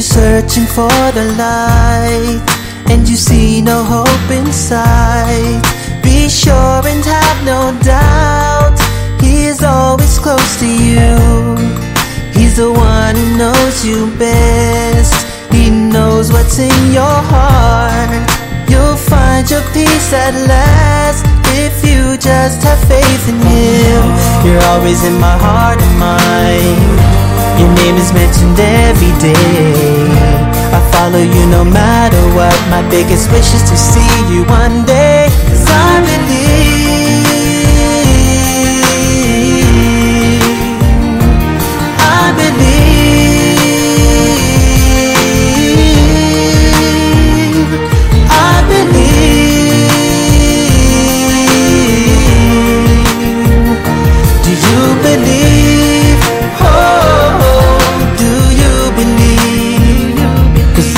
searching for the light and you see no hope inside, be sure and have no doubt He is always close to you. He's the one who knows you best. He knows what's in your heart. You'll find your peace at last if you just have faith in Him. You're always in my heart and mind. Your name is mentioned every day. Follow you no matter what. My biggest wish is to see you one day. Cause I believe.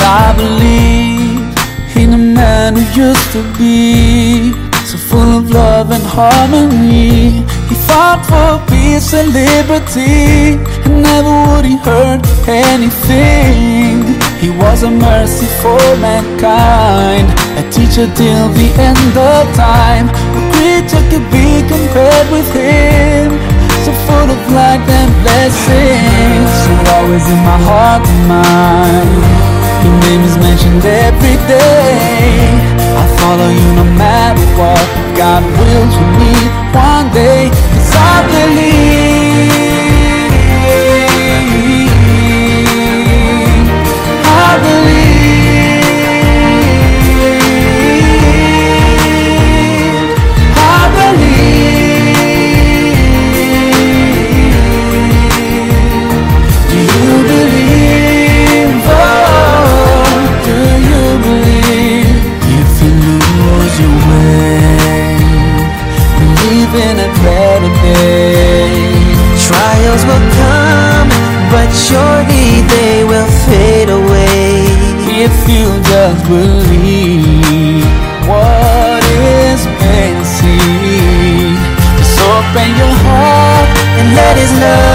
I believe in a man who used to be so full of love and harmony. He fought for peace and liberty, and never would he hurt anything. He was a mercy for mankind, a teacher till the end of time. No creature could be compared with him. So full of light and blessings, so always in my heart and mind. Your name is mentioned every day. I follow you no matter what. God wills for me one day. Trials will come, but surely they will fade away. If you just believe what is see, just open your heart And let His love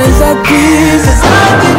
It's our I kiss, as I.